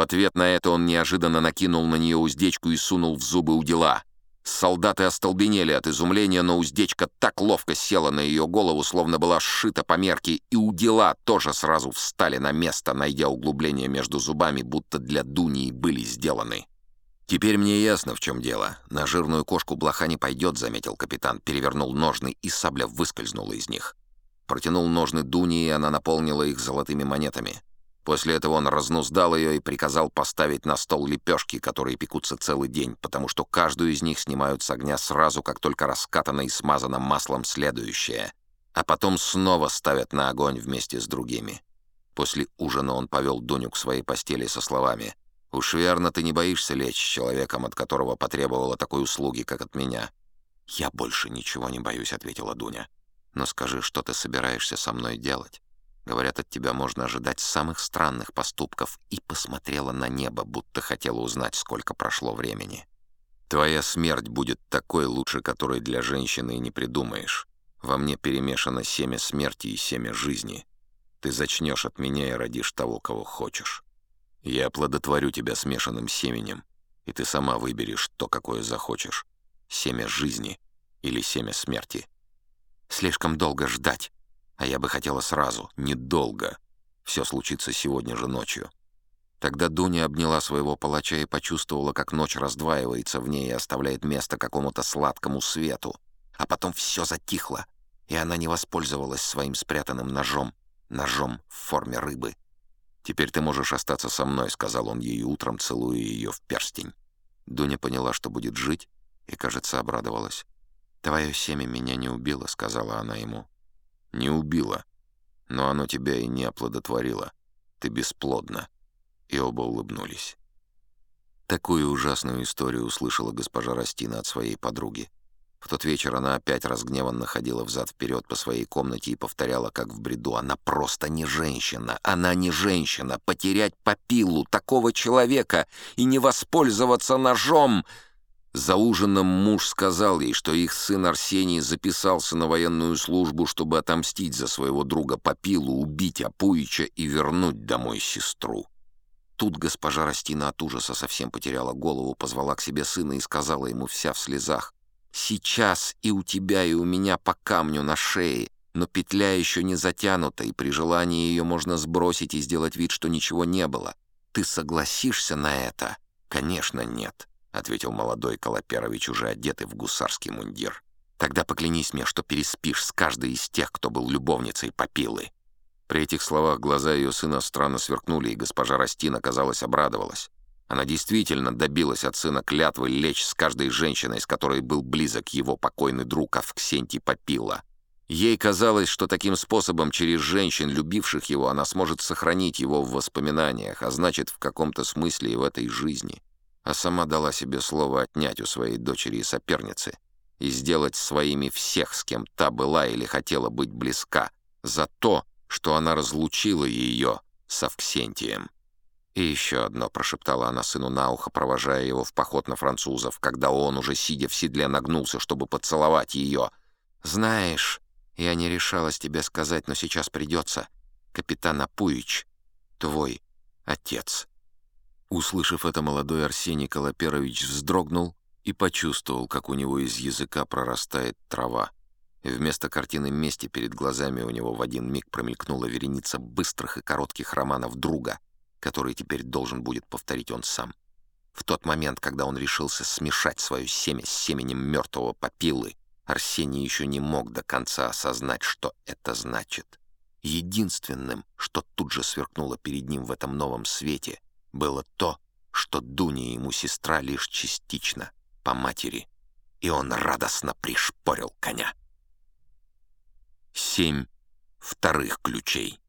В ответ на это он неожиданно накинул на нее уздечку и сунул в зубы удила. Солдаты остолбенели от изумления, но уздечка так ловко села на ее голову, словно была сшита по мерке, и удила тоже сразу встали на место, найдя углубление между зубами, будто для Дунии были сделаны. «Теперь мне ясно, в чем дело. На жирную кошку блоха не пойдет», — заметил капитан, перевернул ножны, и сабля выскользнула из них. Протянул ножны Дуни, и она наполнила их золотыми монетами. После этого он разнуздал ее и приказал поставить на стол лепешки, которые пекутся целый день, потому что каждую из них снимают с огня сразу, как только раскатано и смазано маслом следующее, а потом снова ставят на огонь вместе с другими. После ужина он повел Дуню к своей постели со словами «Уж верно, ты не боишься лечь с человеком, от которого потребовала такой услуги, как от меня». «Я больше ничего не боюсь», — ответила Дуня. «Но скажи, что ты собираешься со мной делать?» Говорят, от тебя можно ожидать самых странных поступков, и посмотрела на небо, будто хотела узнать, сколько прошло времени. Твоя смерть будет такой, лучше которой для женщины и не придумаешь. Во мне перемешано семя смерти и семя жизни. Ты зачнешь от меня и родишь того, кого хочешь. Я оплодотворю тебя смешанным семенем, и ты сама выберешь то, какое захочешь. Семя жизни или семя смерти. Слишком долго ждать, а я бы хотела сразу, недолго. Все случится сегодня же ночью. Тогда Дуня обняла своего палача и почувствовала, как ночь раздваивается в ней и оставляет место какому-то сладкому свету. А потом все затихло, и она не воспользовалась своим спрятанным ножом, ножом в форме рыбы. «Теперь ты можешь остаться со мной», — сказал он ей утром, целуя ее в перстень. Дуня поняла, что будет жить, и, кажется, обрадовалась. «Твое семя меня не убило», — сказала она ему. Не убило, но оно тебя и не оплодотворило. Ты бесплодна». И оба улыбнулись. Такую ужасную историю услышала госпожа Растина от своей подруги. В тот вечер она опять разгневанно ходила взад-вперед по своей комнате и повторяла, как в бреду, «Она просто не женщина! Она не женщина! Потерять попилу такого человека и не воспользоваться ножом!» За ужином муж сказал ей, что их сын Арсений записался на военную службу, чтобы отомстить за своего друга Попилу, убить Апуича и вернуть домой сестру. Тут госпожа Растина от ужаса совсем потеряла голову, позвала к себе сына и сказала ему вся в слезах. «Сейчас и у тебя, и у меня по камню на шее, но петля еще не затянута, и при желании ее можно сбросить и сделать вид, что ничего не было. Ты согласишься на это?» «Конечно, нет». — ответил молодой Колоперович, уже одетый в гусарский мундир. «Тогда поклянись мне, что переспишь с каждой из тех, кто был любовницей Попилы». При этих словах глаза ее сына странно сверкнули, и госпожа Растина, казалось, обрадовалась. Она действительно добилась от сына клятвы лечь с каждой женщиной, с которой был близок его покойный друг Авксентий Попила. Ей казалось, что таким способом через женщин, любивших его, она сможет сохранить его в воспоминаниях, а значит, в каком-то смысле и в этой жизни а сама дала себе слово отнять у своей дочери и соперницы и сделать своими всех, с кем та была или хотела быть близка, за то, что она разлучила ее с Авксентием. «И еще одно», — прошептала она сыну на ухо, провожая его в поход на французов, когда он, уже сидя в седле, нагнулся, чтобы поцеловать ее. «Знаешь, я не решалась тебе сказать, но сейчас придется. Капитан Апуич, твой отец». Услышав это, молодой Арсений Колоперович вздрогнул и почувствовал, как у него из языка прорастает трава. Вместо картины мести перед глазами у него в один миг промелькнула вереница быстрых и коротких романов друга, который теперь должен будет повторить он сам. В тот момент, когда он решился смешать свое семя с семенем мертвого попилы, Арсений еще не мог до конца осознать, что это значит. Единственным, что тут же сверкнуло перед ним в этом новом свете — было то, что Дуня ему сестра лишь частично, по матери, и он радостно пришпорил коня. Семь вторых ключей.